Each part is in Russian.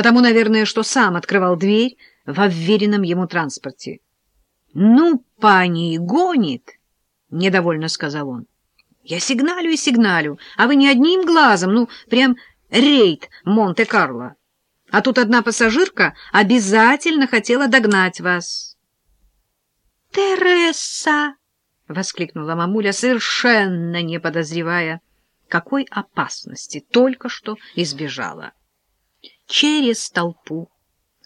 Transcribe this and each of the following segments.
потому, наверное, что сам открывал дверь в уверенном ему транспорте. — Ну, пани, гонит! — недовольно сказал он. — Я сигналю и сигналю, а вы ни одним глазом, ну, прям рейд Монте-Карло. А тут одна пассажирка обязательно хотела догнать вас. — Тереса! — воскликнула мамуля, совершенно не подозревая, какой опасности только что избежала. Через толпу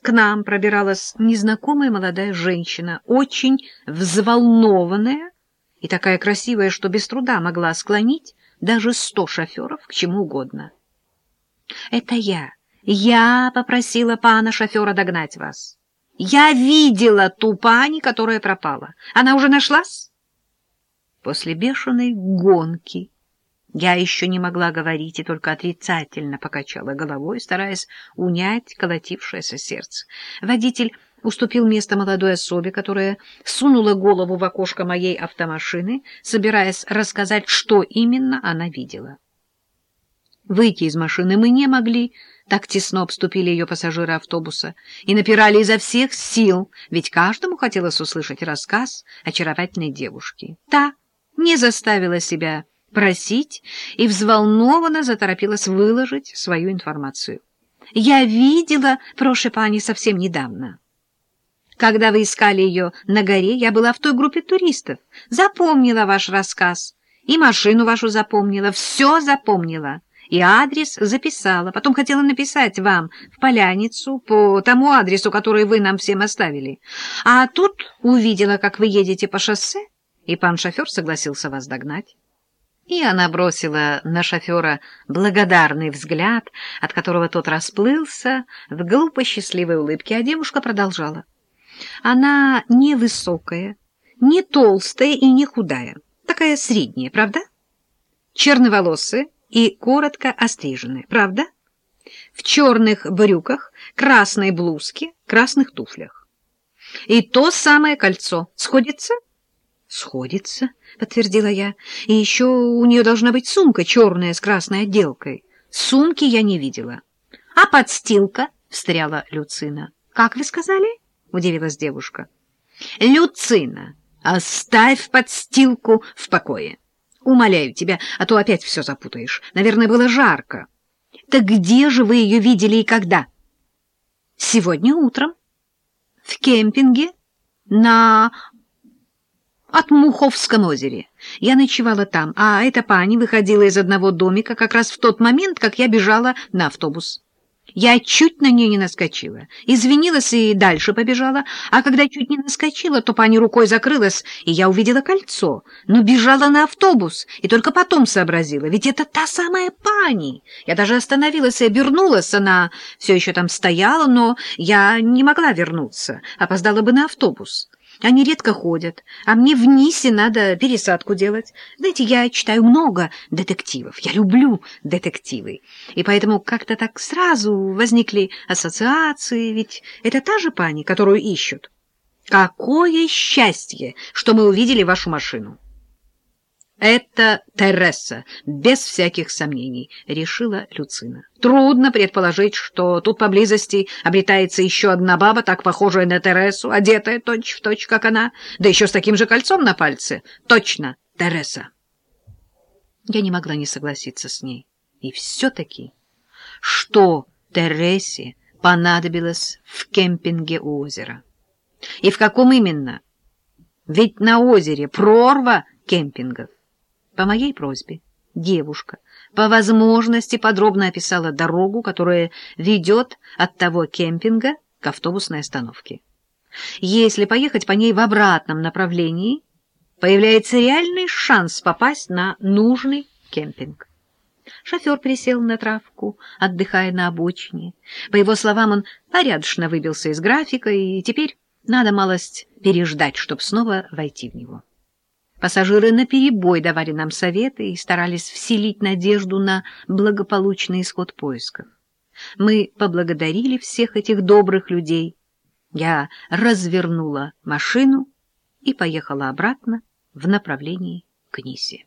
к нам пробиралась незнакомая молодая женщина, очень взволнованная и такая красивая, что без труда могла склонить даже сто шоферов к чему угодно. — Это я. Я попросила пана шофера догнать вас. Я видела ту пани, которая пропала. Она уже нашлась? После бешеной гонки я еще не могла говорить и только отрицательно покачала головой, стараясь унять колотившееся сердце. Водитель уступил место молодой особе, которая сунула голову в окошко моей автомашины, собираясь рассказать, что именно она видела. Выйти из машины мы не могли, так тесно обступили ее пассажиры автобуса и напирали изо всех сил, ведь каждому хотелось услышать рассказ очаровательной девушки. Та не заставила себя просить и взволнованно заторопилась выложить свою информацию. «Я видела Прошепани совсем недавно. Когда вы искали ее на горе, я была в той группе туристов, запомнила ваш рассказ, и машину вашу запомнила, все запомнила» и адрес записала. Потом хотела написать вам в Поляницу по тому адресу, который вы нам всем оставили. А тут увидела, как вы едете по шоссе, и пан шофер согласился вас догнать. И она бросила на шофера благодарный взгляд, от которого тот расплылся в глупо счастливой улыбке, а девушка продолжала. Она невысокая, не толстая и не худая, такая средняя, правда? Черноволосая, и коротко острижены, правда? В черных брюках, красной блузке, красных туфлях. И то самое кольцо сходится? Сходится, подтвердила я. И еще у нее должна быть сумка черная с красной отделкой. Сумки я не видела. А подстилка? Встряла Люцина. Как вы сказали? Удивилась девушка. Люцина, оставь подстилку в покое. Умоляю тебя, а то опять все запутаешь. Наверное, было жарко. Так где же вы ее видели и когда? Сегодня утром. В кемпинге на Отмуховском озере. Я ночевала там, а эта пани выходила из одного домика как раз в тот момент, как я бежала на автобус. Я чуть на нее не наскочила, извинилась и дальше побежала, а когда чуть не наскочила, то пани рукой закрылась, и я увидела кольцо, но бежала на автобус, и только потом сообразила, ведь это та самая пани. Я даже остановилась и обернулась, она все еще там стояла, но я не могла вернуться, опоздала бы на автобус. Они редко ходят, а мне в Нисе надо пересадку делать. Знаете, я читаю много детективов, я люблю детективы, и поэтому как-то так сразу возникли ассоциации, ведь это та же пани, которую ищут. Какое счастье, что мы увидели вашу машину! «Это Тереса, без всяких сомнений», — решила Люцина. «Трудно предположить, что тут поблизости обретается еще одна баба, так похожая на Тересу, одетая точь-в-точь, точь, как она, да еще с таким же кольцом на пальце. Точно, Тереса!» Я не могла не согласиться с ней. И все-таки, что Тересе понадобилось в кемпинге у озера? И в каком именно? Ведь на озере прорва кемпингов. По моей просьбе девушка по возможности подробно описала дорогу, которая ведет от того кемпинга к автобусной остановке. Если поехать по ней в обратном направлении, появляется реальный шанс попасть на нужный кемпинг. Шофер присел на травку, отдыхая на обочине. По его словам, он порядочно выбился из графика, и теперь надо малость переждать, чтобы снова войти в него. Пассажиры наперебой давали нам советы и старались вселить надежду на благополучный исход поисков. Мы поблагодарили всех этих добрых людей. Я развернула машину и поехала обратно в направлении к Нисе.